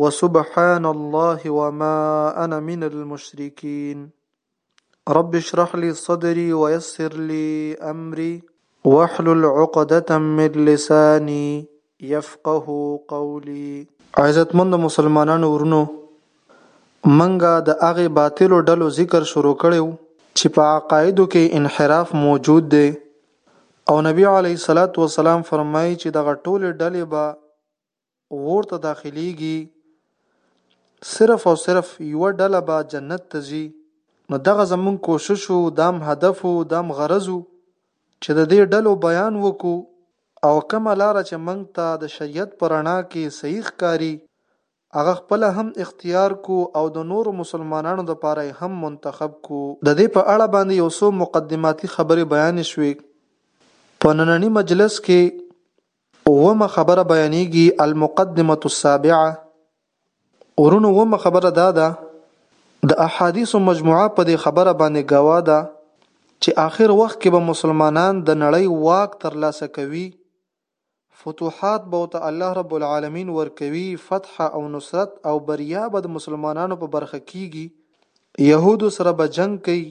وسبحان الله وما انا من المشرکین رب اشرح لي صدري ويسر لي امري واحلل عقدة من لساني يفقه قولي عزتمند مسلمانانو ورونو منګه د هغه باطلو ډلو ذکر شروع کړی وو چې په عقایدو کې انحراف موجود دی او نبی علیه الصلوة والسلام فرمایي چې دغه ټولې ډلې به اور ته داخلیږي صرف او صرف یو ډله به جنت ته ځي نو دغه زمون کوشش وو دام هدف وو دام غرض وو چې د دې ډلو بیان وکړو او کومه لاره چې موږ ته د شریعت په رڼا کې صحیح ښکاري هغه خپله هم اختیار کو او د نورو مسلمانانو لپاره یې هم منتخب کو. د دې په اړه باندې یو څو مقدماتي خبرې بیانې شوې. په ننني مجلس کې اوومه خبره بیانیږي، المقدمة السابعة، ورونو اوومه خبره دا ده، د احادیثو مجموعه په دې خبره باندې ګواه ده چې آخر وخت کې به مسلمانان د نړۍ واک تر لاسه کوي، فتوحات به ورته الله رب العالمین ورکوي، فتح او نصرت او بریا به د مسلمانانو په برخه کیږي، یهودو سره به جنګ کوي،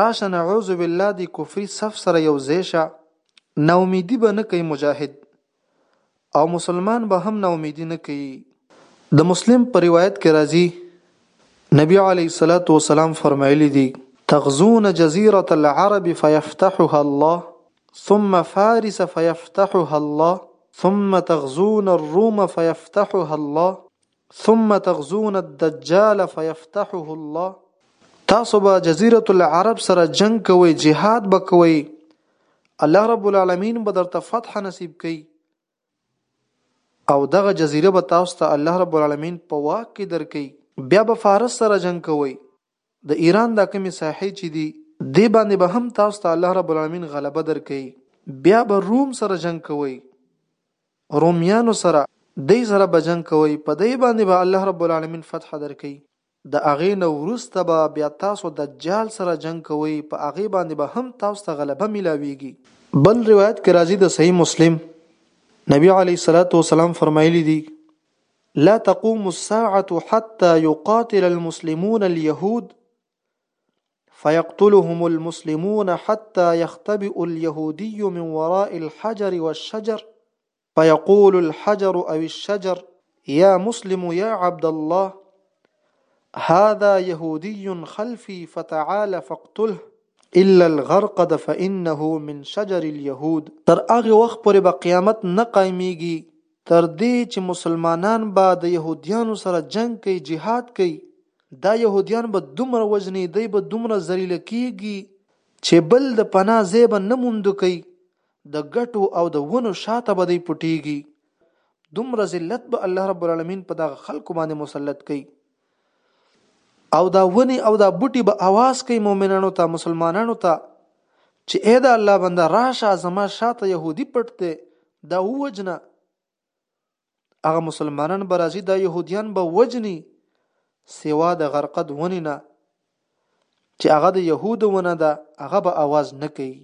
راشه نعوذ بالله دی کفری صف سره یو ځای شه ناامیدی به نه کوي مجاهد او مسلمان به هم ناامیدی نه کوي د مسلم په روایت کې راځي نبی علی صلوات و سلام فرمایلی دی تغزون جزيرة العرب فيفتحها الله ثم فارس فيفتحها الله ثم تغزون الروم فيفتحها الله ثم تغزون الدجال فيفتحه الله تاسو به جزیره العرب سره جنگ کوي جهاد به کوي الله رب العالمین به درته فتح نصیب کړي او دغه جزیره به تاسو ته الله رب العالمین په واک کې درکړي بیا به فارس سره جنگ کوي د ایران دا کومې ساحې چې دي دې باندې به هم تاسو ته الله رب العالمین غلبه درکوي بیا به روم سره جنګ کوئ رومیانو سره دی سره به جنګ کوئ په دی باندې به الله رب العالمین فتح درکوي د هغې نه وروسته به بیا تاسو دجال سره جنګ کوئ په هغې باندې به هم تاسو ته غلبه ملاویږي. بل روایت کې راځي د صحیح مسلم نبی علیه الصلوة والسلام فرمایلي دي لا تقوم الساعه حتى يقاتل المسلمون اليهود فيقتلهم المسلمون حتى يختبئ اليهودي من وراء الحجر والشجر فيقول الحجر أو الشجر يا مسلم يا عبد الله هذا يهودي خلفي فتعال فاقتله الا الغرقد فانه من شجر اليهود تر هغه وخت پورې به قیامت نه قائميږي تر دې چې مسلمانان به د یهودیانو سره جنګ کوي، جهاد کوي، دا یهودیان به دومره وژني، دی به دومره ذلیل کېږي چې بل د پناه ځای به نه موندو کوي، د ګټو او د ونو شاته به دی پټېږي، دومره ذلت به الله رب العالمین په دغه خلکو باندې مسلط کوي. او دا ونی او دا بوټي به आवाज کوي مؤمنانو ته مسلمانانو ته چې اې دا الله بنده راشه زما شاته يهودي پټ دی دا وجنه هغه مسلمانان به راځي دا يهوديان به وجني سوا د غرقد ونی نه چې هغه د یهودو ونه ده هغه به اواز نه کوي.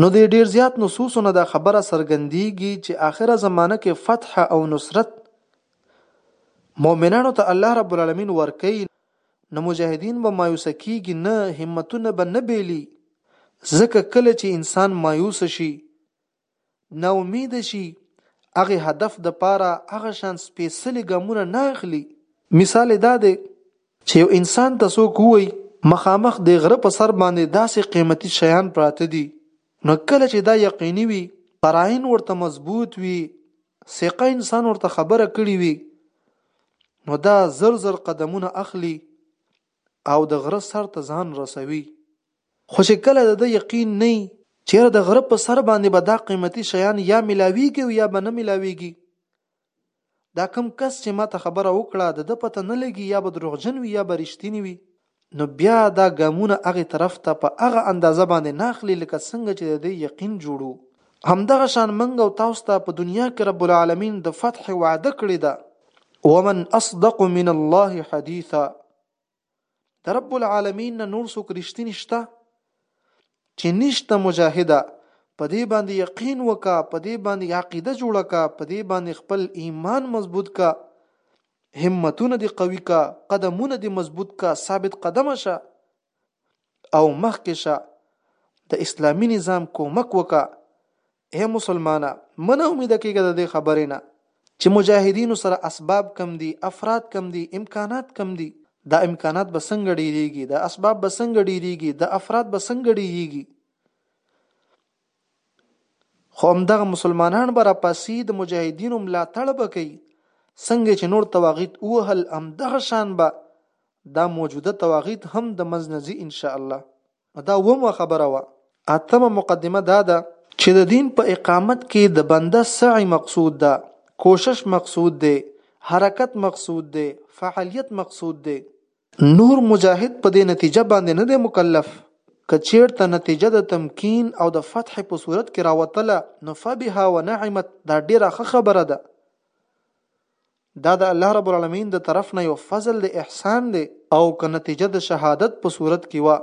نو د ډېر زیات نصوصو نه دا خبره څرګندېږي چې آخره زمانه کې فتح او نصرت مؤمنانو ته الله رب العالمین ورکوي نو مجاهدین به مایوسه کېږي نه، همتونه به نه بېلي، ځکه کله چې انسان مایوسه شي نا اميده شي هغه هدف د پاره هغه شان سپيڅلي ګامونه نه اخلي. مثال يې دا دی چې يو انسان ته څوک ووايي مخامخ د غره په سر باندې داسې قيمتي شيان پراته دي نو کله چې دا يقيني وي قرائن ورته مضبوط وي ثقه انسان ورته خبره کړي وي نو دا زر زر قدمونه اخلي او د غره سر ته ځان رسوي، خو چې کله د ده یقین نه وي چېرې د غره په سر باندې به دا قیمتي شیان یا ملاوېږي او یا به نه ملاوېږي، دا کوم کس چې ماته خبره وکړه د ده پته نه لګي یا به دروغجن وي یا به رښتینی وي، نو بیا دا ګامونه هغې طرف ته په هغه اندازه باندې نه اخلي لکه څنګه چې د دې یقین جوړو همدغه شان منګ او تاسو ته په دنیا کې رب العالمین د فتح وعده کړې ده ومن اصدق من الله حدیثا د رب العالمین نه نور څوک رښتینی شته چې نشته مجاهده په دې باندې یقین وکا په دې باندې عقیده جوړه کا په دې باندې خپل ایمان مضبوط کا همتونه دې قوي کا قدمونه دې مضبوط کا ثابت قدم شه او مخکې شه د اسلامی نظام کومک وکا اے مسلمانه منه امید کېږه د دې خبرې نه چې مجاهدینو سره اسباب کم دي افراد کم دي امکانات کم دي دا امکانات به څنګه ډیریږي دا اسباب به څنګه ډیریږي دا افراد به څنګه ډیریږي خو همدغه مسلمانان به راپاسي د مجاهدینو ملاتړ به کوي څنګه چې نور تواغیت ووهل همدغه شان به دا موجوده تواغیت هم د منځ نه ځي ان شاء الله نو دا اوومه خبره وه اتمه مقدمه دا ده چې د دین په اقامت کې د بنده سعی مقصود ده کوشش مقصود دی حرکت مقصود دی فعالیت مقصود دی نور مجاهد په دې نتیجه باندې نه دی مکلف که چیرته نتیجه د تمکین او د فتح په صورت کې راوتله نو فبها ونعمت دا ډیره ښه خبره ده دا د الله رب العالمین د طرف نه یو فضل د احسان دی او که نتیجه د شهادت په صورت کې وه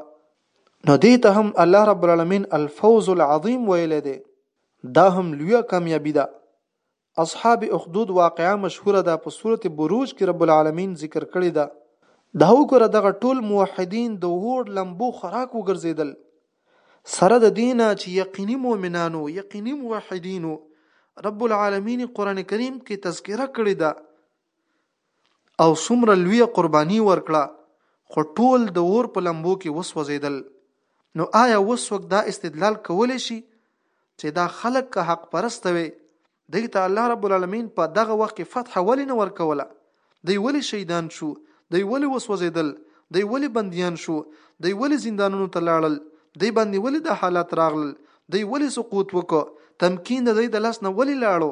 نو دې ته هم الله رب العالمین الفوز العظیم ویلی دی دا هم لویه کامیابي ده اصحاب اخدود واقعه مشهوره ده په سورت بروج کې رب العالمین ذکر کړی ده دا وګوره دغه ټول موحدین د اور لمبو خوراک وګرځیدل سره د دینه چې یقیني مؤمنانو یقیني موحدینو رب العالمین قران کریم کې تذکره کړی ده او څومره لویه قرباني ورکړه خو ټول د اور په لمبو کې وسوځېدل نو آیا اوس څوک دا استدلال کولی شي چې دا خلک که حق پرسته وي دوی ته الله رب العالمین په دغه وخت کې فتح ولې نه ورکوله دوی ولې شهیدان شو دوی ولې وسوځېدل دوی ولې بندیان شو دوی ولې زندانونو ته لاړل دوی باندې ولې دا حالات راغلل دوی ولې سقوط وکړو تمکین د دوی د لاس نه ولې لاړو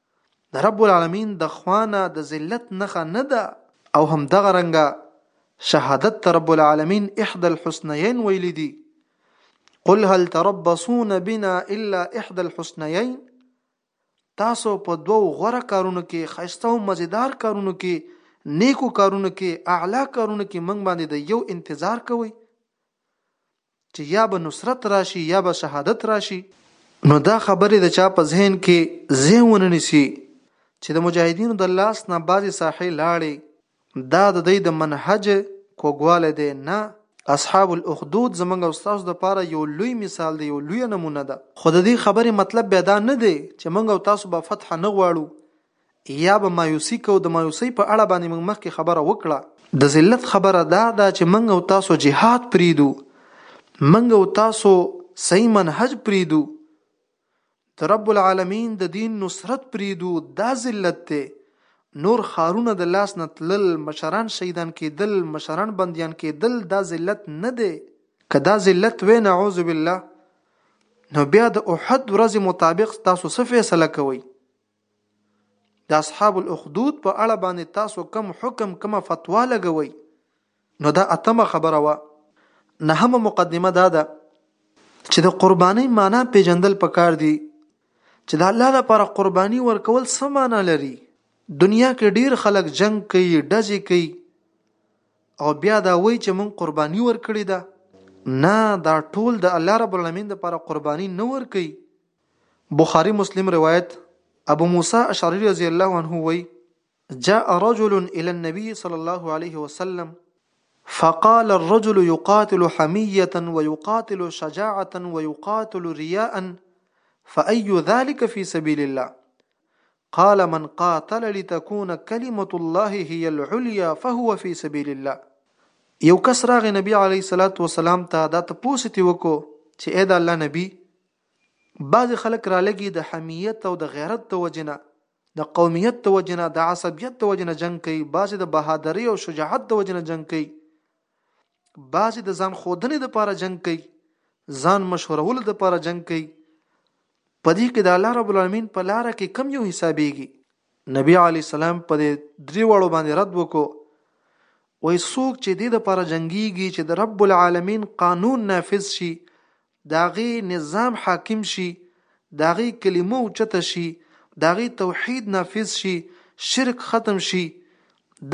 د رب العالمین د خوانه د ذلت نخه نه ده. او هم دغه رنګه شهادت ته رب العالمین احد الحسنیین ویلی دی قل هل تربصون بنا الا احد الحسنیین تاسو په دوو غوره کارونو کې خیسته او مزیدار کارونو کې نیکو کارونو کې اعلی کارونو کې منګ باندې د یو انتظار کوي چې یا به نصرت راشي یا به شهادت راشي، نو دا خبرې د چا په ذهن کې ځای ونه نیسي چې د مجاهدینو د لاس نه بعضې ساحې لاړې، دا د دوی د منهج کوږوالی دی، نه، اصحاب الاخدود زموږ او ستاسو لپاره یو لوی مثال دی، یوه لویه نمونه ده. خو د دې خبرې مطلب بیا دا نه دی چې موږ او تاسو به فتح نه غواړو، یا به مایوسي کوو، د مایوسۍ په اړه باندې موږ مخکې خبره وکړه. د ذلت خبره دا ده چې موږ او تاسو جهاد پرېږدو، موږ او تاسو صحیح منهج پرېږدو، د رب العالمین د دین نصرت پرېږدو، دا ذلت دی، نور ښارونه د لاس نه تلل، مشران شهیدان کېدل، مشران بندیان کېدل دا ذلت نه دی، که دا ذلت وی نعوذ بالله نو بیا د احد ورځې مطابق تاسو څه فیصله کوئ؟ د اصحاب الاخدود په اړه باندې تاسو کم حکم کومه فتوا لګوي نو دا اتمه خبره وه نهمه مقدمه دا ده چې د قرباني معنی پیژندل پکار دي چې د الله لپاره قرباني ورکول څه معنی لري دنیا کې ډیر خلک جنگ کوي ډزې کوي او بیا دا وایي چې مونږ قرباني ورکړې ده نه دا ټول د الله رب العالمین لپاره قرباني نه ورکړي بخاری مسلم روایت ابو موسی اشعری رضی الله عنه وی جاء رجل الى النبي صلى الله عليه وسلم فقال الرجل يقاتل حمية ويقاتل شجاعة ويقاتل رياء فأي ذلك في سبيل الله قال من قاتل لتكون كلمة الله هي العليا فهو في سبيل الله یو کس راغی نبی علی صلوات و سلام ته دا تاسو ته وکړو چې اې دا الله نبی بعضې خلک رالږي د حمیت او د غیرت د وجې نه، د قومیت د وجې نه، د عصبیت د وجې نه جنګ کوي، بعضې د بهادرۍ او شجاعت د وجې نه جنګ کوي، بعضې د ځان ښودنې لپاره جنګ کوي، ځان مشهورولو لپاره جنګ کوي. په دې کې د الله رب العالمین په لار کې کم یو حسابېږي؟ نبی علی سلام په دې درې واړو باندې رد وکړو وای څوک چې دې لپاره جنگيږي چې د رب العالمین قانون نافذ شي د هغه نظام حاکم شي، د هغه کلمه اوچته شي، د هغه توحید نافذ شي، شرک ختم شي،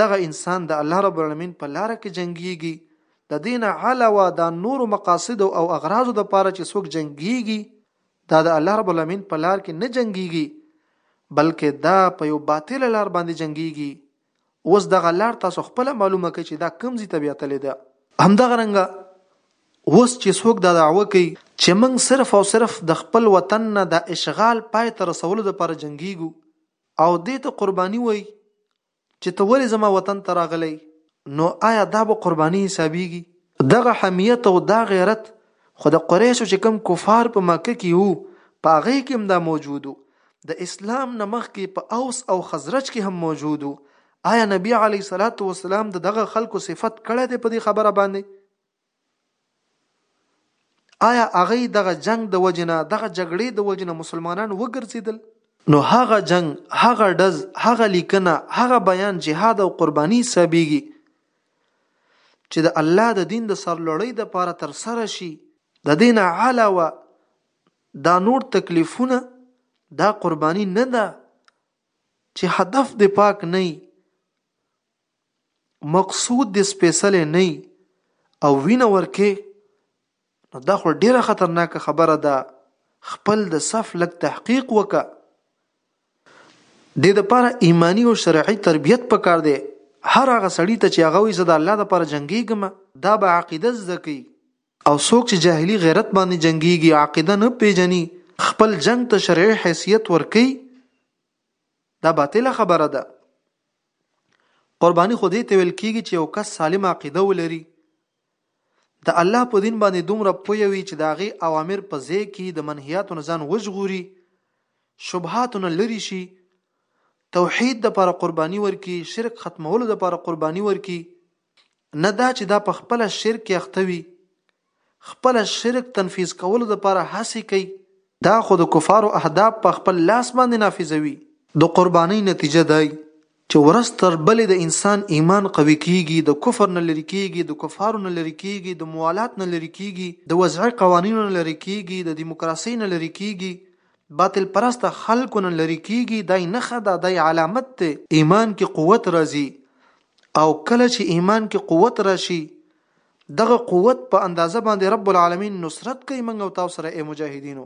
دغه انسان د الله رب العالمین په لار کې جنگيږي د دین علاوه دا نور مقاصد او اغراض د پاره چې څوک جنگيږي دا د الله رب العالمین په لار کې نه جنگيږي بلکې دا په یو باطل لار باندې جنگيږي اوس دغه لار تاسو خپل معلومه کړئ چې دا کوم ځای ته بیا تللی ده همدغه رنګه اوس چې څوک دا دعوه کوي چې موږ صرف او صرف د خپل وطن نه د اشغال پای ته رسولو لپاره جنګیږو او دې ته قرباني وای چې ته ولې زما وطن ته راغلی نو آیا دا به قرباني حسابيږي دغه حمیت او دا غیرت خو د قریشو چې کوم کفار په مکه کې وو په هغه کې هم دا موجود وو د اسلام نه مخکې په اوس او خزرج کې هم موجود وو آیا نبی علی صلوات و سلام د دغه خلکو صفت کړه دی په دې خبره باندې آیا هغه دغه جنگ د وجنه دغه جګړې د وجنه مسلمانان وګرځیدل نو هغه جنگ هغه دز هغه لیکنه هغه بیان جهاد او قرباني سبيږي چې د الله د دین د سرلوړۍ لپاره تر سره شي د دین علاوه دا نور تکلیفونه دا قربانی نه ده چې هدف د پاک نه مقصود د سپیشل نه او وینه ورکه نو دا خو ډیره خطرناکه خبره ده خپل د صف لک تحقیق وکه د لپاره ایمانی او شرعي تربیت پکار دی هر هغه سړی ته چې هغه وي زه د الله لپاره جنگیږم دا به عقیده زده کوي او څوک چې جاهلی غیرت باندې جنگيږي عقیده نه پیژني خپل جنگ ته شرعي حیثیت ورکي دا باطله خبره ده قرباني خو دې ته ویل کیږي چې یو کس سالم عقیده ولري د الله په دین باندې دومره پوه وي چې د هغې اوامر په ځای کې د منهیاتو نه ځان وژغوري شبهاتو نه لري شي توحید د پر قرباني ورکي شرک ختمولو د پر قرباني ورکي نه دا چې دا په خپل شرک کې اخته وي خپل شرک تنفیذ کولو د پر هڅه کوي دا خو د کفارو اهداف په خپل لاس باندې نافذوي د قرباني نتیجه دی چې ورځ تر بلې د انسان ایمان قوي کیږي، د کفر نه لرې کیږي، د کفارو نه لرې کیږي، د موالات نه لرې کیږي، د وضعي قوانینو نه لرې کیږي، د دیموکراسۍ نه لرې کیږي، باطل پرسته خلکو نه لرې کیږي، دا یې نښه ده، دا یې علامت دی. ایمان کې قوت راځي او کله چې ایمان کې قوت راشي دغه قوت په اندازه باندې رب العالمین نصرت کوي موږ او تاسو سره ای مجاهدینو.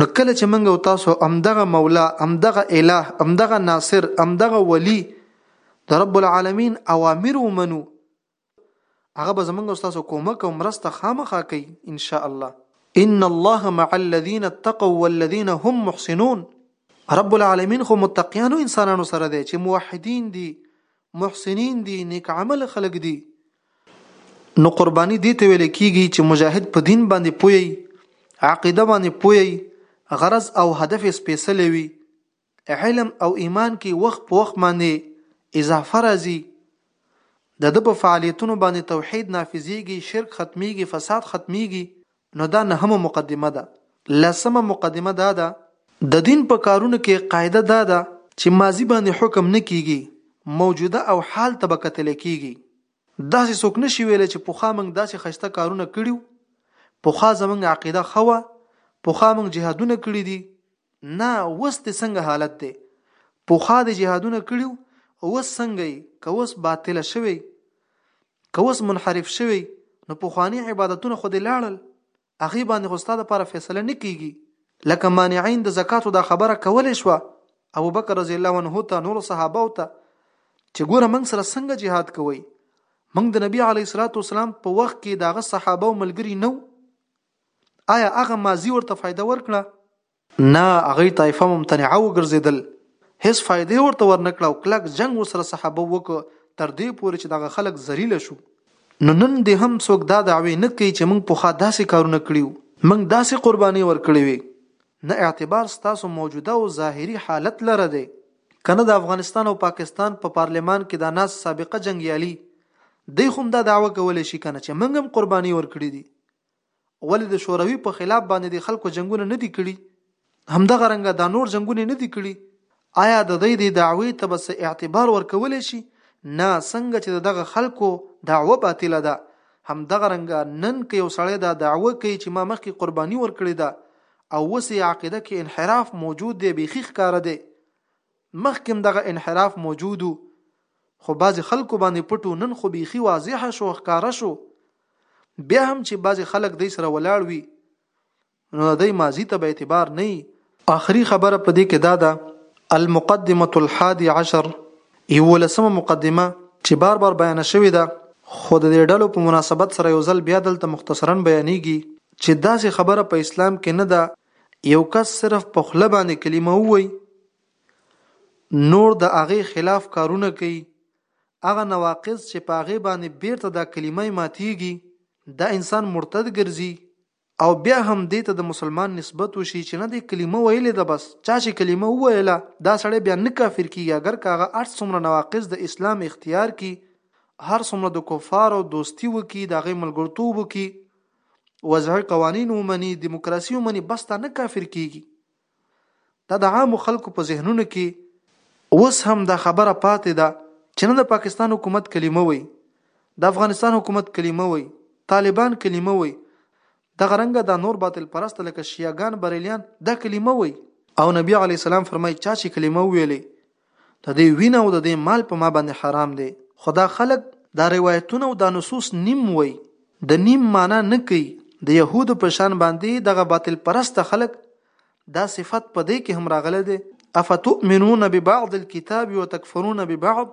نو کله چې موږ او تاسو همدغه مولا همدغه اله همدغه ناصر همدغه ولی د رب العالمین اوامر ومنو هغه به زمونږ او تاسو کومک او مرسته خامخا کوي ان شاء الله ان الله مع الذين اتقوا والذين هم محسنون رب العالمین خو متقیانو انسانانو سره دی چې موحدین دي محسنین دي نیک عمل خلق دي نو قرباني دې ته ویل کېږي چې مجاهد په دین باندې پوه يي، عقیده باندې پوه يي، غرض او هدف یې سپېڅلی وي، علم او ایمان کې وخت په وخت باندې اضافه راځي، د ده په فعالیتونو باندې توحید نافذېږي، شرک ختمېږي، فساد ختمېږي. نو دا نهمه مقدمه ده. لسمه مقدمه دا ده. د دين په کارونو کې قاعده دا ده چې ماضي باندې حکم نه کېږي، موجوده او حال ته به کتل کېږي. داسې څوک نه شي ويلی چې پخوا موږ داسې ښايسته کارونه کړي وو، پخوا زموږ عقيده ښه وه، پخوا موږ جهادونه کړي دي، نه اوس دې څنګه حالت دی؟ پخوا دې جهادونه کړي وو، اوس څنګه يې؟ که اوس باطله شوی؟ که اوس منحرف شوی نو پخواني عبادتونه خو دې لاړل هغه باندې خو ستا لپاره فیصله نه کیږي لکه مانعین د زکاتو دا خبره کولې شو ابو بکر رضی الله عنه ته نور صحابه او ته چې ګوره موږ سره څنګه جهاد کوي موږ د نبی علی صلوات والسلام په وخت کې داغه صحابه او ملګری نو آیا هغه مازی ورته فائدہ ورکړه نه هغوی طایفه ممتنعه وګرځیدل هیڅ فایده یې ورته ورنه کړه او کلک جنګ ورسره صحابه وکړ تر دې پورې چې دغه خلک ذلیل شو نو نن دې هم څوک دا دعوی نه کوي چې موږ پخوا داسې کارونه کړي وو موږ داسې قربانۍ ورکړې وې نه اعتبار ستاسو موجوده او ظاهري حالت لره دی که نه د افغانستان او پاکستان په پارلمان کې دا ناست سابقه جنګیالي دی خو هم دا دعوه کولی شي که نه چې موږ هم قربانۍ ورکړې دي ولې د شوروي په خلاف باندې د خلکو جنګونه نه دي کړي همدغه رنګه دا نور جنګونه نه دي کړي آیا د دوی د دعوی ته بس اعتبار ورکولی شي نه څنګه چې دغه خلکو دعوه باطله ده همدغه رنګه نن که یو سړی دا دعوه کوي چې ما مخکې قرباني ورکړې ده او اوس یې عقیده کې انحراف موجود دی بیخي ښکاره دی مخکې هم دغه انحراف موجود و خو بعضې خلکو باندې پټ و نن خو بیخي واضح شو ښکاره شو بیا هم چې بعضې خلک دی سره ولاړ وي نو د دی ماضي ته به اعتبار نه یي. اخري خبره په دې کې دا ده، المقدمة الحادي عشر، یوولسمه مقدمه، چې بار بار بیانه شوې ده خو د دې ډلو په مناسبت سره یو ځل بیا دلته مختصراً بیانېږي چې داسې خبره په اسلام کې نه ده یو کس صرف په خوله باندې کلمه ووایي نور د هغې خلاف کارونه کوي هغه نواقض چې په هغې باندې بیرته دا کلمه ماتیږي دا انسان مرتد ګرځي او بیا هم دې ته د مسلمان نسبت وشي چې نه دې کلمه ویلې ده بس چا چې کلمه وویله دا سړی بیا نه کافر کیږي اگر که هغه هر څومره نواقض د اسلام اختیار کی هر څومره د کفارو دوستي وکړي د هغې ملګرتوب وکړي وضعي قوانین ومني دیموکراسي ومني بس دا نه کافر کیږي دا د عامو خلکو په ذهنونو کې اوس هم دا خبره پاتې ده چې نه د پاکستان حکومت کلمه وي د افغانستان حکومت کلمه وي طالبان کلمه وي دغه رنګ دا نور باطل پرست لکه شیعاګان بریلیان دا کلمه وي او نبی علی السلام فرمای چا چې کلمه ویلې د دې وینه او د دې مال په ما باندې حرام دی خو دا خلک دا روایتونه او دا نصوص نیم وای د نیم معنا نه کوي د يهودو په شان باندې دغه باطل پرسته خلک دا صفت په دې کې هم راغلی دی افتؤمنون ببعض الكتاب وتكفرون ببعض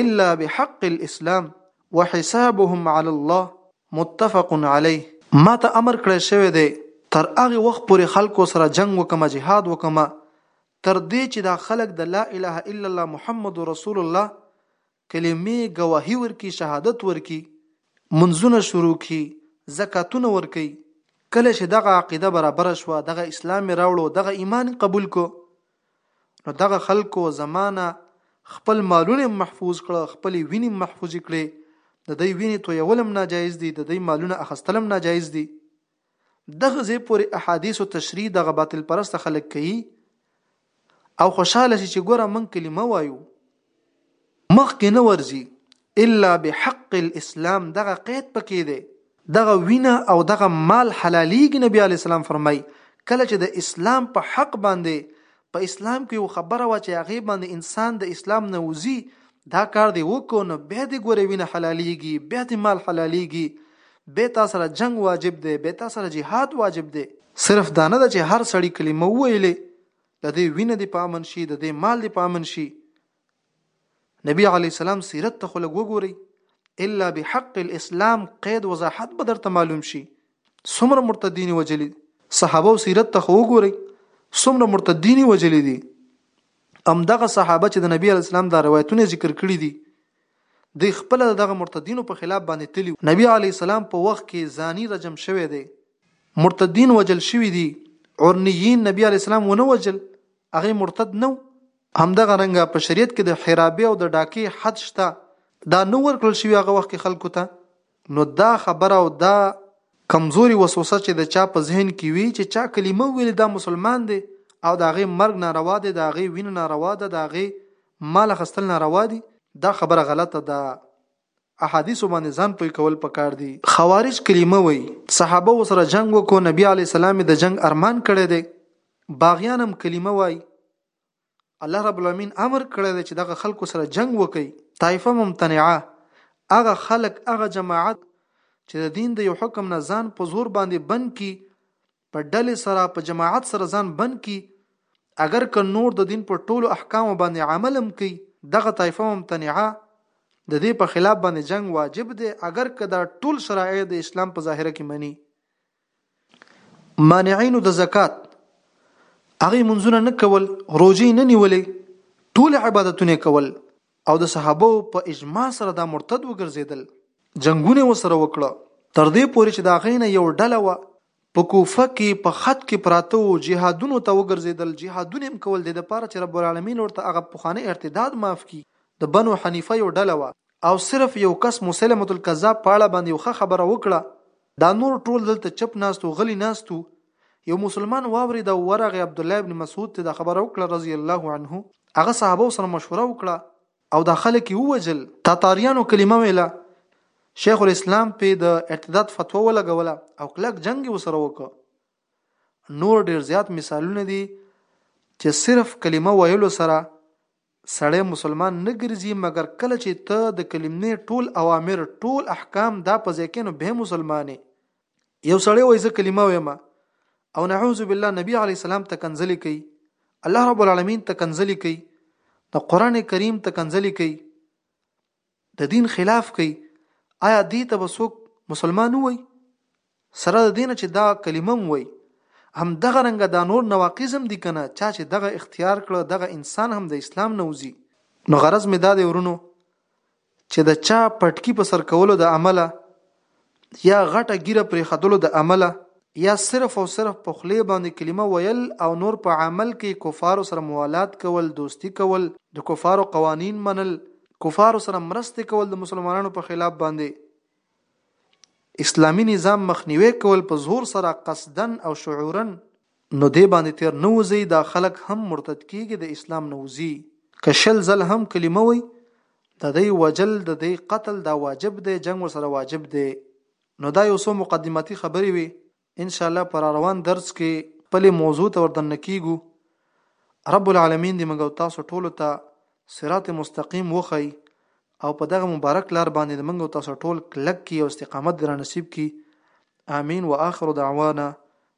الا بحق الاسلام وحسابهم على الله متفق عليه ما ته امر کړی شوی دی تر هغه وخت پورې خلکو سره جنگ وکم جهاد وکم تر دې چې دا خلک د لا اله الا الله محمد رسول الله کلمې گواهی ورکی شهادت ورکی منځونه شروع کی زکاتونه ورکی کله چې دغه عقیده برابر شو دغه اسلام راوړو دغه ایمان قبول کو نو دغه خلکو زمانه خپل مالونه هم محفوظ کړه خپلې وینې هم محفوظې کړې د دوی وینې تویول هم ناجایز دي د دوی مالونه اخیستل هم ناجایز دي دغه ځای پورې احادیث او تشریح دغه باطل پرسته خلک کوي او خوشاله شي چې ګوره موږ کلمه وایو مخکې نه ورځي الا بحق الاسلام دغه قید پکې دی دغه وینه او دغه مال حلالېږي نبی علی السلام فرمای کله چې د اسلام په حق باندې په اسلام کې یو خبره وا چې هغه باندې انسان د اسلام نه وځي دا کار دی وکړو نو به دې ګورې وینه حلالېږي به دې مال حلالېږي به تا سره جنگ واجب دی به تا سره جهاد واجب دی صرف دا نه ده چې هر سړی کلمه وویلې د دې وینه دې په امن شي د دې مال دې په امن شي نبی علی السلام سیرت ته خلګ وګوري الا بحق الاسلام قید وضاحت به درته معلوم شي څومره مرتدین وجلی صحابه او سیرت ته وګوري څومره مرتدین وجلی دي ام دغه صحابه چې د نبی علی السلام دا روایتونه ذکر کړی دي دی خپله د دغه مرتدینو په خلاف باندې تلي وو. نبی علیه السلام په وخت کې زاني رجم شوی دی. مرتدین وژل شوي دي. عرنیین نبی علیه السلام ونه وژل، هغه مرتد نه وو. همدغه رنګه په شریعت کې د حرابې او د ډاکې حد شته، دا نه ورکړل شوي هغه وخت کې خلکو ته. نو دا خبره او دا کمزوري وسوسه چې د چا په ذهن کې وي چې چا کلمه ویلې دا مسلمان دی او د هغې مرګ ناروا دی، د هغې وینه ناروا ده، د هغې مال اخیستل ناروا دي، دا خبره غلطه ده، احادیثو باندې ځان پوه کول پکار دي. خوارج کلمه وایي، صحابه وو سره جنګ وکړو، نبي علیه السلام یې د جنګ ارمان کړی دی، باغیان هم کلمه وایي، الله رب العالمین امر کړی دی چې دغه خلکو سره جنګ وکړي طایفه ممتنعه هغه خلک هغه جماعت چې د دین د یو حکم نه ځان په زور باندې بند کی په ډلې سره په جماعت سره ځان بند کی اگر که نور د دین په ټولو احکامو باندې عمل هم کوي دغه طایفه ممتنعه د دې په خلاف باندې جنګ واجب دی اگر که دا ټول شرایع د اسلام په ظاهره کې مني مانعینو د زکات هغه منځونه نه کول روزي نه نیولې ټول عبادتونه کول او د صحابه په اجماع سره دا مرتد وګرځیدل جنگونه وسره وکړه تر دې پورې چې دا غینه یو ډله و په کوفه کې په خط کې پراته وو جهادونو ته وګرځیدل جهادونه هم کول د لپاره چې رب العالمین ورته هغه پخوانی ارتداد معاف کی د بنو حنیفه یو ډله و او صرف یو کس مسلمه الکذاب په اړه باندې یو خبره وکړه دا نور ټول دلته چپ ناست وو، غلي ناست وو، یو مسلمان واورېد او ورغی عبدالله ابن مسعود ته دا خبره وکړه رضی الله عنه، هغه صحابو سره مشوره وکړه او دا خلک یې ووژل. تاتاریانو کلمه ویله، شیخ الاسلام پرې د ارتداد فتوا ولګوله او کلک جنګ یې ورسره وکړ. نور ډیر زیات مثالونه دي چې صرف کلمه ویلو سره سړی مسلمان نه ګرځي مګر کله چې ته د کلمې ټول اوامر ټول احکام دا په ځای کې نو به مسلمانې یو سړی وایي زه کلمه وایم او نعوذ بالله نبی علی السلام ته کنځلې کوي الله رب العالمین ته کنځلې کوي د قران کریم ته کنځلې کوي د دین خلاف کوي آیا دې ته به څوک مسلمان ووایي سره د دینه چې دا کلمه هم وایي هم دغه رنګ دا نور نواقض هم دي کنه چا چې دغه اختیار کړ دغه انسان هم د اسلام نه وځي نو غرض مې دا دی ورونو چې د چا پټکی په سر کولو د عمله یا غټه ګیره پرې خدلو د عمله یا صرف او صرف په خلی باندې کلمه ویل او نور په عمل کې کفارو سره موالات کول دوستی کول د کفارو قوانین منل کفارو سره مرسته کول د مسلمانانو په خلاف باندې اسلامی نظام مخنیوي کول په زور سره قصدن او شعورن نو دې باندې تېر نه وځئ دا خلک هم مرتد کېږي د اسلام نه وځي که شل ځل هم کلمه وي د دی وجل د دی قتل دا واجب دی جنګ ورسره واجب دی نو دا یو څو مقدماتي خبرې وي ان شاء الله پر روان درس کې پلې موضوع ته وردن کیږو رب العالمین دې موږ تاسو ټول ته صراط مستقیم وخی او په دغه مبارک لار باندې موږ تاسو ټول کلک کی او استقامت در نصیب کی امين واخر دعوانا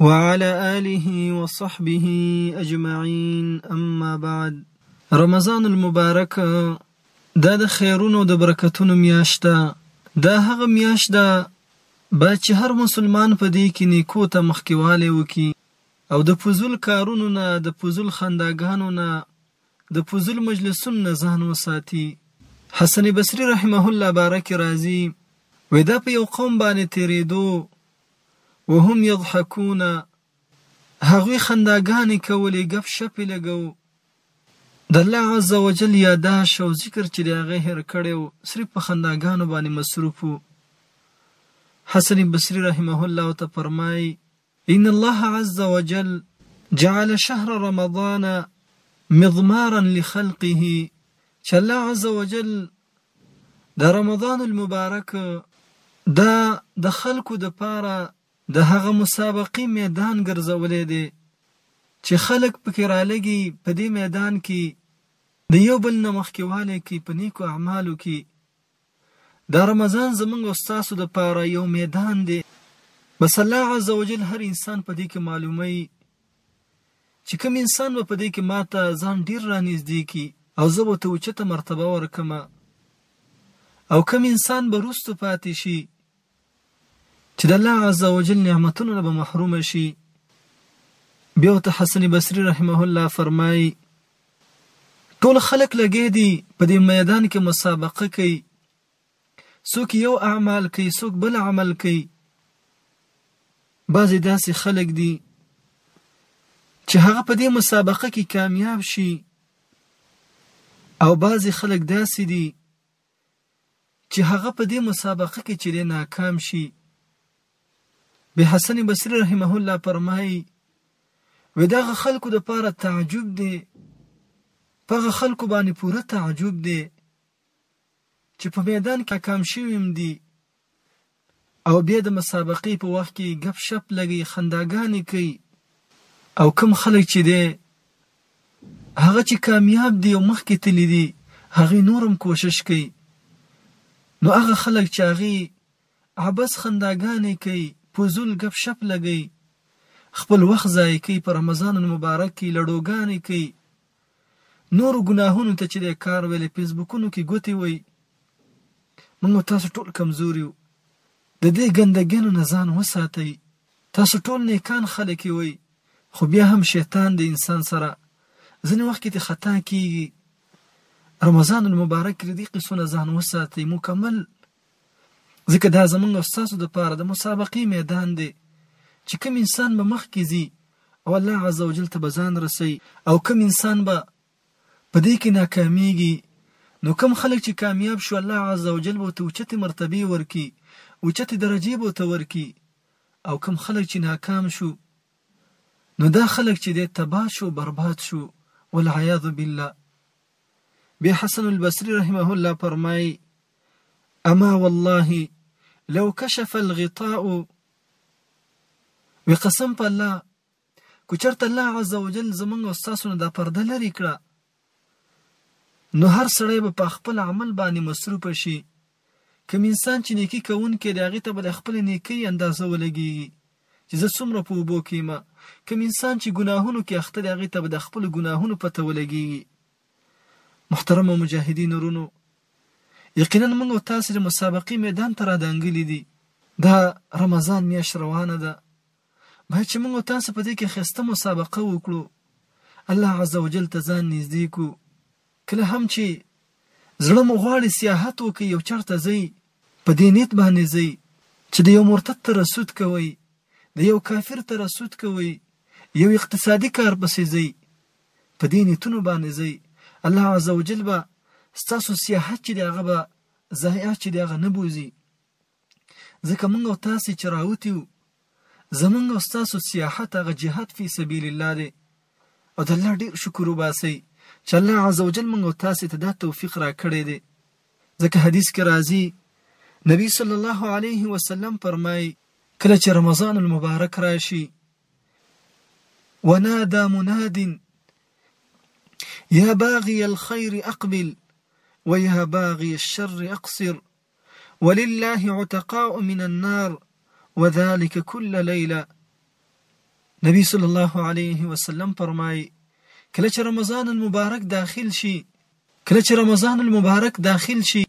وعلى آله وصحبه اجمعين اما بعد رمضان المبارک دا د خیرونو د برکتونو میاشت ده دا هغه میاشت ده باید چې هر مسلمان په دې کې نیکو ته مخکیوالی وکړي او د فضول کارونو نه د فضول خنداګانو نه د فضول مجلسونو نه ځان وساتي حسن بصری رحمه الله بارک راضی وې دا په یو قوم باندې تیرېدو وهم یضحکون هغوی خنداګانې کولې، ګپ شپ یې لګو، د الله عز وجل یاداش او ذکر چې د هغه هېر کړی و، صرف په خنداګانو باندې مصروف و. حسن بصري رحمه الله ته فرمايي، ان الله عز وجل جعل شهر رمضان مضمارا لخلقه چې الله عز وجل د رمضان المبارک دا د خلکو د پاره د هغه مسابقي میدان ګرځولی دی چې خلک پکې رالګي په دې میدان کې د یو بل نه مخکیوالی کوي په نیکو اعمالو کې دا رمضان زمونږ او ستاسو د پاره یو میدان دی بس الله عز وجل هر انسان په دې کې معلوموي چې کوم انسان به په دې کې ما ته ځان ډېر رانږدې کړي او زه به ته اوچته مرتبه ورکم او کوم انسان به روستو پاتې شي چې د الله عز وجل نعمتونو نه به محروم شي بیا ته حسن بصری رحمه الله فرمایي ټول خلک لګې دي په دې میدان کې مسابقه کوي څوک یو اعمال کوي څوک بل عمل کوي بعضې داسې خلک دي چې هغه په دې مسابقه کې کامیاب شي او بعضې خلک داسې دي چې هغه په دې مسابقه کې چې دی ناکام شي به حسن بصري رحمه الله فرمایي و دغه خلکو د پاره تعجب دی پغه خلکو باندې پوره تعجب دی چې په میدان کې ناکام شویم دي او بیا د مسابقې په وخت کې ګپ شپ لګي خنداګانې کوي او کوم خلک چې دی هغه چې کامیاب دي او مخکې تللي دي هغه نورم کوشش کوي نو هغه خلک چې هغه عبس خنداګانې کوي پوزول غپ شپ لګي خپل وخت ضایع کوي په رمضان المبارک کې لړوګانې کوي نورو ګناهونو ته چې دی کار ویلی فیسبوکونو کې ګوتې وهي موږ او تاسو ټول کمزور یو د دې ګندګیانو نه ځان وساتئ تاسو ټول نیکان خلک یوئ خو بیا هم شیطان د انسان سره ځینې وخت کې خطا کیږي رمضان المبارک کې دې قصو نه ځان وساتئ مکمل ځکه دا زمونږ او ستاسو دپاره د مسابقې میدان دی چې کوم انسان به مخکې ځي او الله عزوجل ته به ځان رسي او کوم انسان به په دې کې ناکامیږي نو کوم خلک چې کامیاب شو الله عزوجل به ورته اوچتې مرتبې ورکړي اوچتې درجې به ورته ورکړي او کوم خلک چې ناکام شو نو دا خلک چې دی تباه شو برباد شو والعیاذ بالله بیا حسن البصري رحمه الله فرمایي اما والله لو کشف الغطاء وی قسم په الله کو چرته الله عز وجل زمونږ او تاسو نه دا پرده لري کړه نو هر سړی به په خپل عمل باندې مصروف شي کوم انسان چې نیکی کوونکی دی هغه ته به د خپل نیکی اندازه ولګيږي چې زه څومره په وبو کې ما کوم انسان چې ګناهونو کې اخته دی هغه ته به د خپل ګناهونو پته ولګيږي محترمو مجاهدینو ورونو یقینا موږ او تاسو د مسابقې میدان ته رادانګلي دي دا رمضان میاشت روانه ده باید چې موږ او تاسو په دې کې خسته مسابقه وکړو الله عزوجل ته ځان نږدې کو کله هم چې زړه مو غواړي سیاحت وکړي یو چرته ځئ په دې نیت باندې ځئ چې د یو مرتد ته رسود کوئ د یو کافر ته رسود کوئ یو اقتصادي کار پسې ځئ په دې نیتونو باندې ځئ الله عزوجل به ستاسو سیاحت چې دی هغه به ضایع چې دی هغه نه بوځي ځکه موږ او تاسې چې راوتي یو زمونږ او ستاسو سیاحت هغه جهاد فی سبیل الله دی او د الله ډیر شکر وباسئ چې الله عزوجل موږ او تاسې ته دا توفیق راکړی دی ځکه حدیث کې راځي نبی صلی الله علیه وسلم فرمایي کله چې رمضان المبارک راشي ونادى مناد يا باغي الخير أقبل ويا باغي الشر أقصر ولله عتقاء من النار وذلك كل ليله نبی صلی الله علیه وسلم فرمای کله چې رمضان المبارک داخل شي کله چې رمضان المبارک داخل شي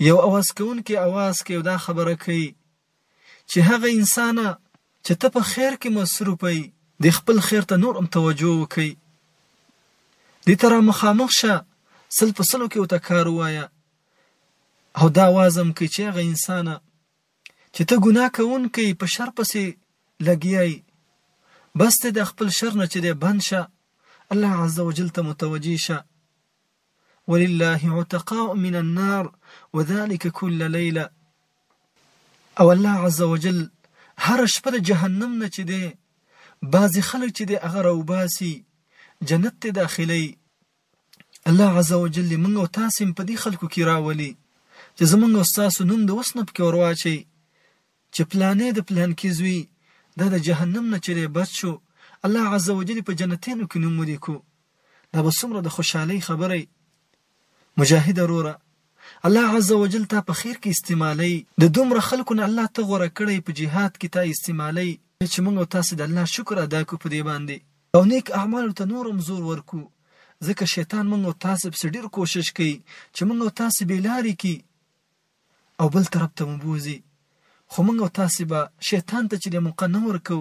یو اواز کوونکی اواز کوي دا خبره کوي چه هغه انسانه چه ته په خیر کې مصروفه یی دی خپل خیر ته نور هم توجه وکی دی ته رامخامخ شه سل په سلو کې ورته کار ووایه او دا وازم کوي چې هغه انسانه چې ته ګناه کوونکی په شر پسې لګیای بس ته د خپل شر نه چې دی بند شه الله عزوجل ته متوجه شه ولله عتقاء من النار وذلك كل ليله او الله عز وجل هر شپه د جهنم نه چې دی بعضې خلک چې دی هغه راوباسي جنت ته داخلي الله عز وجل موږ او تاسو په دې خلکو کې راولي چې زمونږ او تاسو نوم د اوس نه پکې ورواچي چې پلانې د پلانکې زوی دا د جهنم نه چرې بچ شو الله عز وجل په جنتینو کې نوم ولیکو دا به څومره د خوشحالۍ خبره مجاهد روره الله عز وجل تا په خیر کې استعمالي د دومره خلکو نه الله ته غوره کړی په جهاد کې تا استعمالي چې موږ تاسو د الله شکر ادا کو په دې باندې او نیک اعمال ته نورم زور ورکو ځکه شیطان موږ تاسو په ډیر کوشش کوي چې موږ تاسو به لارې کې او بل طرف ته مو بوځي خو موږ او تاسې به شیطان ته چې د موقع نه ورکو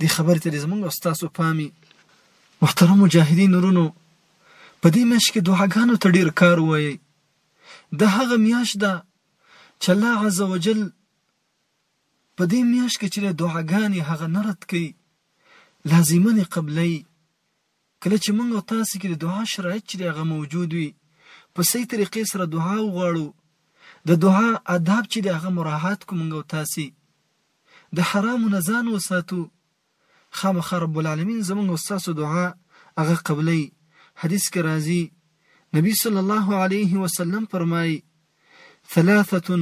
دې خبرې ته دې زموږ او ستاسو پامي محترم مجاهدین ورونو په دې میاشت کې دعاګانو ته ډیر کار وایي دا هغه میاشت ده چې الله عزوجل په دې میاشت کې چې دعاګانې هغه نه رد کوي لازمنې قبلوي کله چې موږ او تاسې کې د دعا شرایط چې دی هغه موجود وي په صحیح طریقې سره دعا وغواړو د دعا آداب چې دی هغه مراعات کو موږ او تاسې د حرامو نه ځان وساتو خامخا رب العالمین زموږ او ستاسو دعا هغه قبلی حدیث کې راځي نبی صلی الله علیه وسلم فرمایي ثلاثه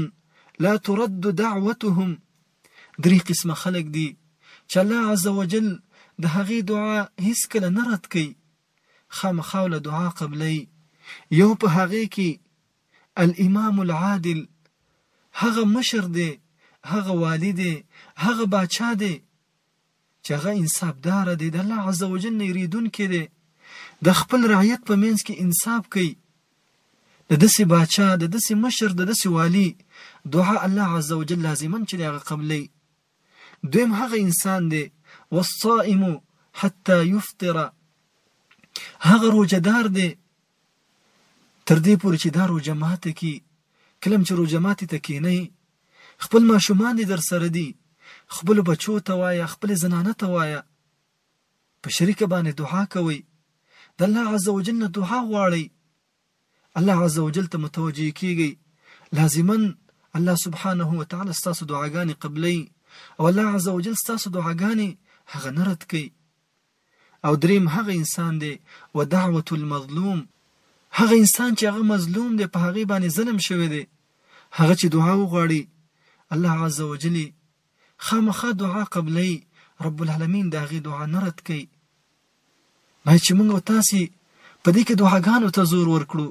لا ترد دعوتهم درې قسمه خلک دي چې الله عز وجل د هغې دعا هیڅکله نه رد کوي خامخا له دعا قبلوي یو په هغې کې الامام العادل هغه مشر دی هغه والی دی هغه باچا دی چې هغه انصاف دار دی د الله عزوجل نه یریدونکي دی د خپل رعیت په منځ کې انصاف کوي د دسې باچا د دسې مشر د دسې والی دعا الله عزوجل لازما چې هغه قبلې دویم هغه انسان دی والصائم حتى يفطر هغه روزدار دی تر دې پورې چې دا روژه ماته کې کلم چې روژه ماتې ته کینئ خپل ماشومان دې در سره دي خپل بچو ته وایه خپل زنانه ته وایه په شریک باندې دعا کوي د الله عزوجل نه دعا غواړي الله عزوجل ته متوجه کیږي لازما الله سبحانه وتعالى ستاسو دعاګانې قبلي او الله عزوجل ستاسو دعاګانې هغه نه رد کوي او دریم هغه انسان دی ودعوة المظلوم هغه انسان چې هغه مظلوم دی په هغه باندې ظلم شوی دی هغه چې دعا وغواړي الله عز وجل خامخا دعا قبلي رب العالمین دا غي دعا نه رد کوي باید چې موږ تاسو په دې کې دعاګانو ته زور ورکړو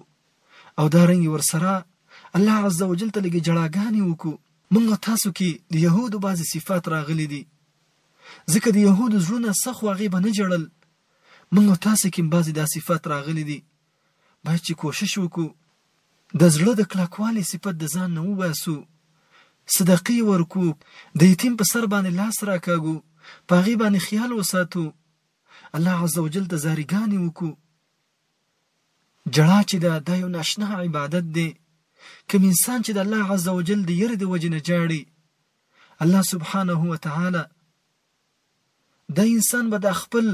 او دا رنګ ورسره الله عز وجل ته لګي جړاګانې وکړو موږ تاسو کې د يهودو بعضي صفات راغلي دي ځکه د يهودو زړونه سخت وو هغوی به نه ژړل موږ او تاسو کې هم بعضې دا صفات راغلي دي باید چې کوشش وکړو د زړه د کلکوالي صفت د ځان نه وباسو صدقې ورکو د یتیم په سر باندې لاس راکاږو په هغې باندې خیال وساتو الله عزوجل ته زاریګانې وکړو جړا چې ده دا یو ناشنا عبادت دی کوم انسان چې د الله عزوجل د یری د وجې نه جاړي الله سبحانه و تعالی دا انسان به دا خپل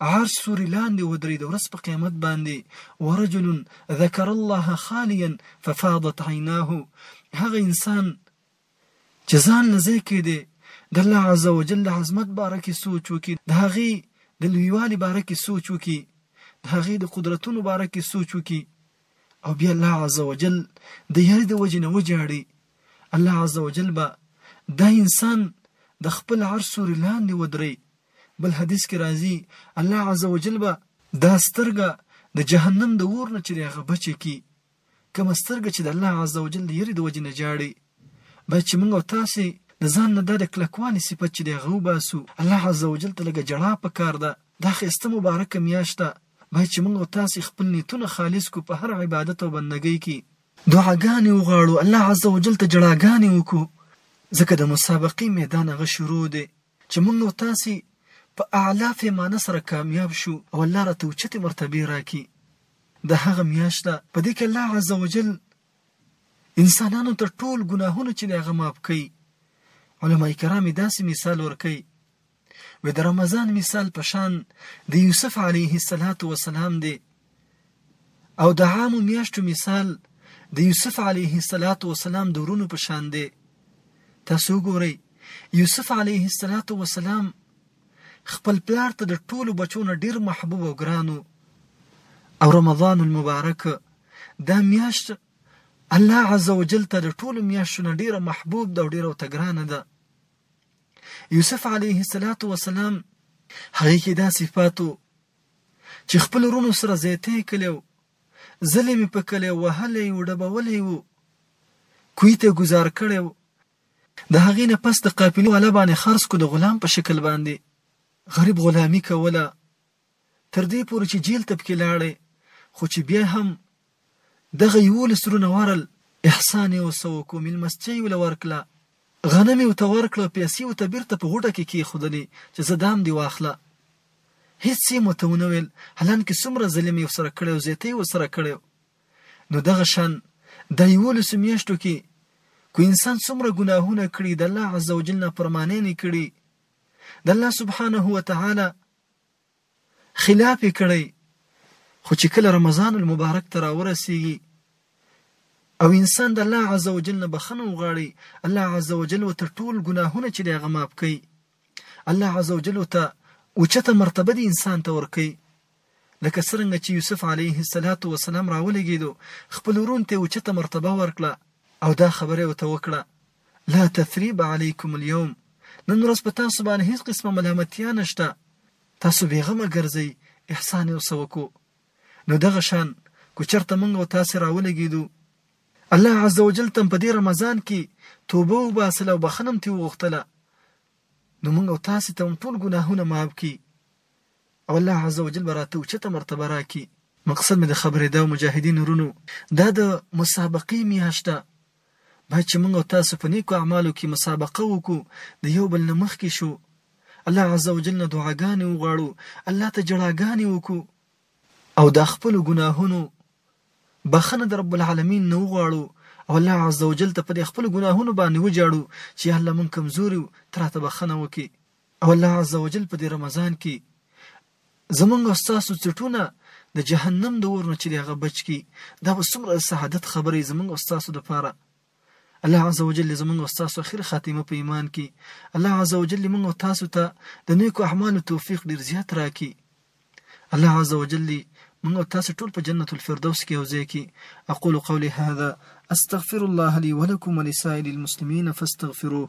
عرش سوري لاندې ودرې د ورځ په قیامت باندې ورجل ذکر الله خاليا ففاضت عيناه هغه انسان چې ځان لزه کې دی د الله عز وجل د عظمت باره کې سوچ وکي د هغه د لویوالي باره کې سوچ وکي د هغه د قدرتونو باره کې سوچ وکي او بیا الله عز وجل د یاري د وجنه وجاړي الله عزوجل به دا انسان د خپل عرش سوري لاندې ودري بل حدیث کې راځي الله عزوجل به دا سترګه د جهنم د اور نه چې هغه بچ کی کوم سترګه چې د الله عزوجل د یری د وجې نه جاړي باید چې موږ تاسو د ځان نه د کلکوالي صفت چې دی غو باسو الله عزوجل ته لګه جړا په کار ده دا خسته مبارک میاشته باید چې موږ تاسو خپل نیتونه خالص کو په هر عبادت او بندګۍ کې دعاګانې وغواړو الله عز وجل ته جړاګانې وکړو ځکه د مسابقې میدان هغه شروع دی چې موږ او تاسې په اعلی پیمانه سره کامیاب شو او الله راته اوچتې مرتبې راکړي دا هغه میاشت ده په دې کې الله عز وجل انسانانو ته ټول ګناهونه چې دی هغه معاف کوي علما کرام داسې مثال ورکوي وې د رمضان مثال په شان د یوسف علیه السلام دی او د عامو میاشتو مثال د یوسف علیه السلام د ورونو په شان دی تاسو ګورئ یوسف علیه السلام خپل پلار ته د ټولو بچونو ډیر محبوب او ګرانو او رمضان المبارک دا میاشت الله عزوجل ته د ټولو میاشتونو ډیره محبوب ده او ډیره ته ګرانه ده یوسف علیه السلام هغه کې دا صفاتو چې خپل ورونو سره زیاتې کلیو ظلم په کلی وهلی و ډبولی و کوی ته گزار کړی و د هغې نه پس د قافلې والا باندې خرڅ کو د غلام په شکل باندې غریب غلامی کوله تر دې پورې چې جېل ته پکې لاړی خو چې بیا هم دغه یوولس سرونه ورل احسان یې ورسه وکړو میلمستیا یې وله ورکړه غنم یې ورته ورکړه او پیسې ورته بېرته په غوټه کې کېښودلې چې زه دام دې واخله هیڅ یې مو ته ونه ویل حالانکې څومره ظلم یې ورسره کړی او زیاتی یې ورسره کړی نو دغه شان دا یولسو میاشتو کې که انسان څومره ګناهونه کړي د الله عزوجل نافرمانۍ نه کړي د الله سبحانه وتعالی خلاف یې کړی خو چې کله رمضان المبارک ته راورسیږي او انسان د الله عز وجل نه بخنه وغواړي الله عز وجل ته ټول ګناهونه چې دی هغه معاف کوي الله عز وجل ته اوچته مرتبه دی انسان ته ورکي لکه څنګه چې یوسف علیه السلام راولګیدو خپل ورون ته اوچته مرتبه ورکړه او دا خبره وته وکړه لا تثریب علیکم الیوم نن ورځ په تاسو باندې هیڅ قسمه ملامتیا نشته تاسو بیغمه ګرځئ احسان یو څه وکړو نو دغه شان کو چرته مونږ او تاسو راولګیدو الله عز وجل تم په دې رمضان کې توبه وباسله او بخنم تی وغوښتله نو مونږ او تاسو ته ټول ګناهونه معاف کړي او الله عز وجل براته اوچته مرتبه راکړي مقصد مې د خبرې دا مجاهدین ورونو دا د مسابقې میاشت ده باید چې موږ او تاسو په نیکو اعمالو کې مسابقه وکړو د یو بل نه مخکې شو الله عز وجل نه دعاګانې وغواړو الله ته جړاګانې وکړو او د خپل ګناهونو بخنه د رب العالمین نه وغواړو او الله عز وجل ته په خپل ګناهونو باندې وجاړو چې الله مونږ کمزوري تراته بخنه وکي او الله عز وجل په دې رمضان کې زمونږ او ستاسو څټونه د جهنم د اور نه چې دی هغه بچ کړي دا به څومره د سعادت خبره وي زمونږ او ستاسو دپاره الله عز وجل دې زمونږ او ستاسو اخر خاتمه په ایمان کړي الله عز وجل دې مونږ او تاسو ته د نیکو اعمالو توفیق ډېر زیات راکړي الله عز وجل دې مونږ او تاسو ټول په جنت الفردوس کې یوځای کړي اقول قولي هذا استغفر الله لي ولكم ولسائر المسلمين فاستغفروه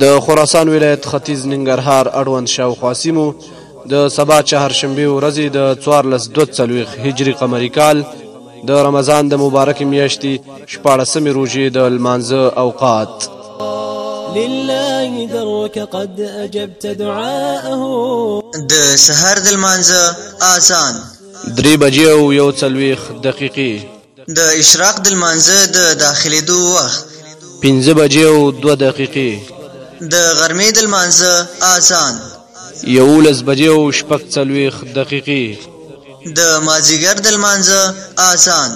د خراسان ولایت ختیځ ننګرهار اړوند شاوخوا سیمو د سبا چهارشنبې ورځې د 1440 هجری قمری کال د رمضان د مبارک میاشتې 14مې روژې د لمانځه اوقات لله درك قد اجبت دعاءه د سحر د لمانځه اذان درې بجې او یو څلوېښت دقیقې د اشراق د لمانځه د داخلېدو وخت. پنځه بجې او دوه دقیقې. د غرمې د لمانځه اذان. یوولس بجې او شپږ څلوېښت دقیقې. د مازیګر د لمانځه اذان.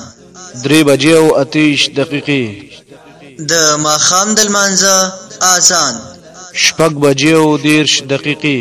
درې بجې او اته ویشت دقیقې. د ماښام د لمانځه اذان. شپږ بجې او دېرش دقیقې.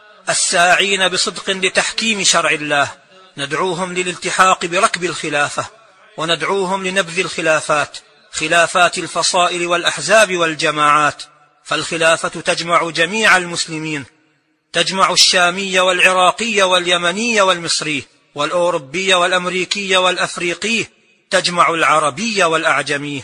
الساعين بصدق لتحكيم شرع الله ندعوهم للالتحاق بركب الخلافه وندعوهم لنبذ الخلافات خلافات الفصائل والاحزاب والجماعات فالخلافه تجمع جميع المسلمين تجمع الشامي والعراقي واليمني والمصري والأوروبي والأمريكي والأفريقي تجمع العربي والأعجمي